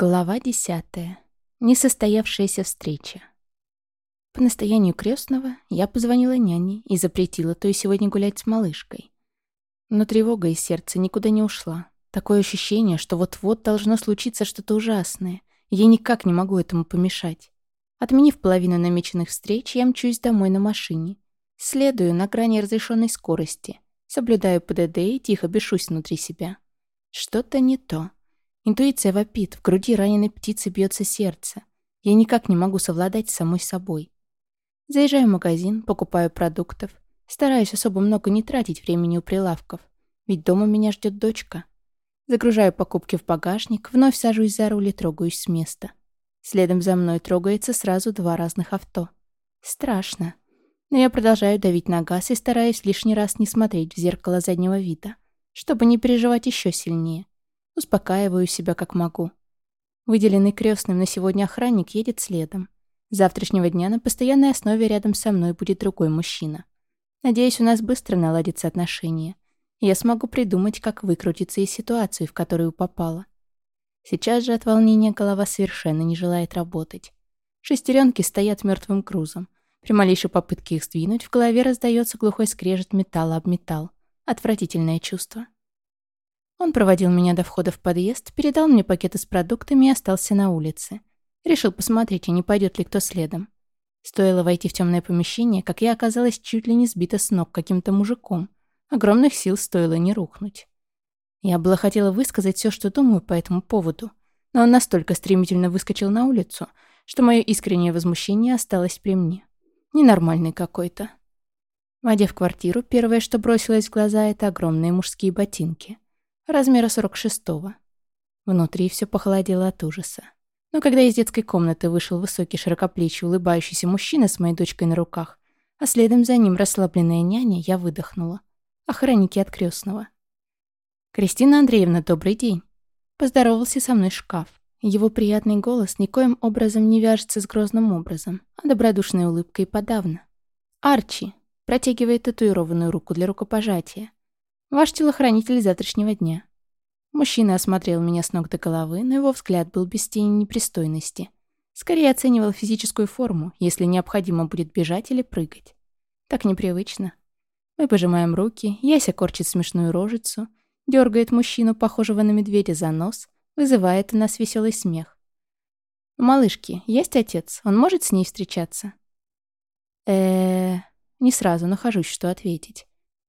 Глава десятая. Несостоявшаяся встреча. По настоянию крестного я позвонила няне и запретила той сегодня гулять с малышкой. Но тревога из сердца никуда не ушла. Такое ощущение, что вот-вот должно случиться что-то ужасное. Я никак не могу этому помешать. Отменив половину намеченных встреч, я мчусь домой на машине. Следую на грани разрешенной скорости. Соблюдаю ПДД и тихо бешусь внутри себя. Что-то не то. Интуиция вопит, в груди раненой птицы бьется сердце. Я никак не могу совладать с самой собой. Заезжаю в магазин, покупаю продуктов. Стараюсь особо много не тратить времени у прилавков, ведь дома меня ждет дочка. Загружаю покупки в багажник, вновь сажусь за руль и трогаюсь с места. Следом за мной трогается сразу два разных авто. Страшно. Но я продолжаю давить на газ и стараюсь лишний раз не смотреть в зеркало заднего вида, чтобы не переживать еще сильнее. Успокаиваю себя как могу. Выделенный крестным на сегодня охранник едет следом. С завтрашнего дня на постоянной основе рядом со мной будет другой мужчина. Надеюсь, у нас быстро наладятся отношения. И я смогу придумать, как выкрутиться из ситуации, в которую попала. Сейчас же от волнения голова совершенно не желает работать. Шестеренки стоят мертвым грузом. При малейшей попытке их сдвинуть, в голове раздается глухой скрежет металла об металл. Отвратительное чувство. Он проводил меня до входа в подъезд, передал мне пакеты с продуктами и остался на улице. Решил посмотреть, не пойдет ли кто следом. Стоило войти в темное помещение, как я оказалась чуть ли не сбита с ног каким-то мужиком. Огромных сил стоило не рухнуть. Я была хотела высказать все, что думаю по этому поводу, но он настолько стремительно выскочил на улицу, что мое искреннее возмущение осталось при мне. Ненормальный какой-то. Войдя в квартиру, первое, что бросилось в глаза, это огромные мужские ботинки размера 46-го. Внутри все похолодело от ужаса. Но когда из детской комнаты вышел высокий, широкоплечий, улыбающийся мужчина с моей дочкой на руках, а следом за ним расслабленная няня, я выдохнула. Охранники от крестного. «Кристина Андреевна, добрый день!» Поздоровался со мной шкаф. Его приятный голос никоим образом не вяжется с грозным образом, а добродушной улыбкой подавно. «Арчи!» протягивает татуированную руку для рукопожатия. Ваш телохранитель завтрашнего дня». Мужчина осмотрел меня с ног до головы, но его взгляд был без тени непристойности. Скорее оценивал физическую форму, если необходимо будет бежать или прыгать. Так непривычно. Мы пожимаем руки, Яся корчит смешную рожицу, дергает мужчину, похожего на медведя, за нос, вызывает у нас веселый смех. «У малышки есть отец? Он может с ней встречаться?» э Не сразу нахожусь, что ответить.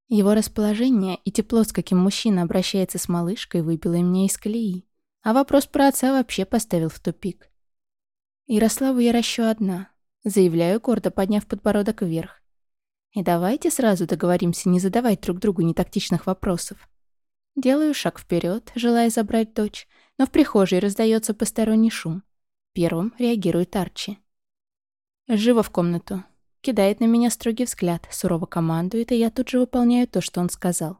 Его расположение и тепло, с каким мужчина обращается с малышкой, выбило меня из колеи. А вопрос про отца вообще поставил в тупик. Ярославу я ращу одна. Заявляю, гордо подняв подбородок вверх. И давайте сразу договоримся не задавать друг другу нетактичных вопросов. Делаю шаг вперед, желая забрать дочь, но в прихожей раздается посторонний шум. Первым реагирует Арчи. «Живо в комнату. Кидает на меня строгий взгляд, сурово командует, и я тут же выполняю то, что он сказал.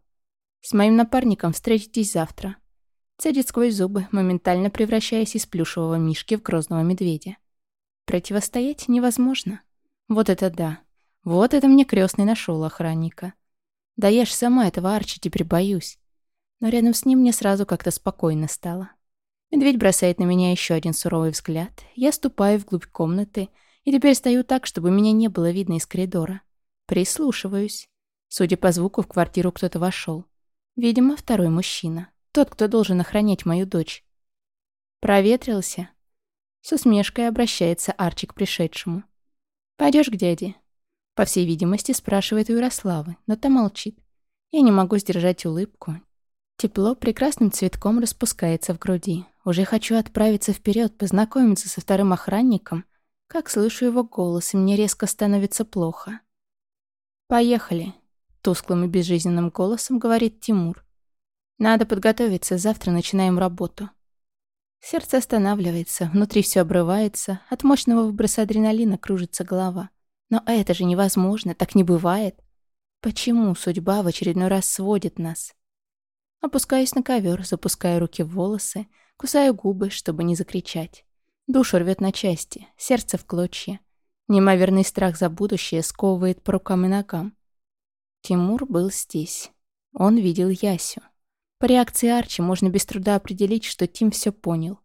«С моим напарником встретитесь завтра». Цедит сквозь зубы, моментально превращаясь из плюшевого мишки в грозного медведя. Противостоять невозможно. Вот это да. Вот это мне крестный нашел охранника. Да я ж сама этого Арчи теперь боюсь. Но рядом с ним мне сразу как-то спокойно стало. Медведь бросает на меня еще один суровый взгляд. Я ступаю вглубь комнаты и теперь стою так, чтобы меня не было видно из коридора. Прислушиваюсь. Судя по звуку, в квартиру кто-то вошел. Видимо, второй мужчина. Тот, кто должен охранять мою дочь. Проветрился. С усмешкой обращается Арчи к пришедшему. Пойдешь к дяде?» По всей видимости, спрашивает у Ярославы, но та молчит. Я не могу сдержать улыбку. Тепло прекрасным цветком распускается в груди. Уже хочу отправиться вперед, познакомиться со вторым охранником, как слышу его голос, и мне резко становится плохо. «Поехали», — тусклым и безжизненным голосом говорит Тимур. «Надо подготовиться, завтра начинаем работу». Сердце останавливается, внутри все обрывается, от мощного выброса адреналина кружится голова. Но это же невозможно, так не бывает. Почему судьба в очередной раз сводит нас? Опускаюсь на ковер, запуская руки в волосы, кусаю губы, чтобы не закричать. Душу рвет на части, сердце в клочья. Неимоверный страх за будущее сковывает по рукам и ногам. Тимур был здесь. Он видел Ясю. По реакции Арчи можно без труда определить, что Тим все понял.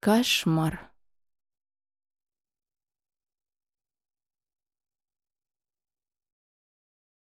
Кошмар.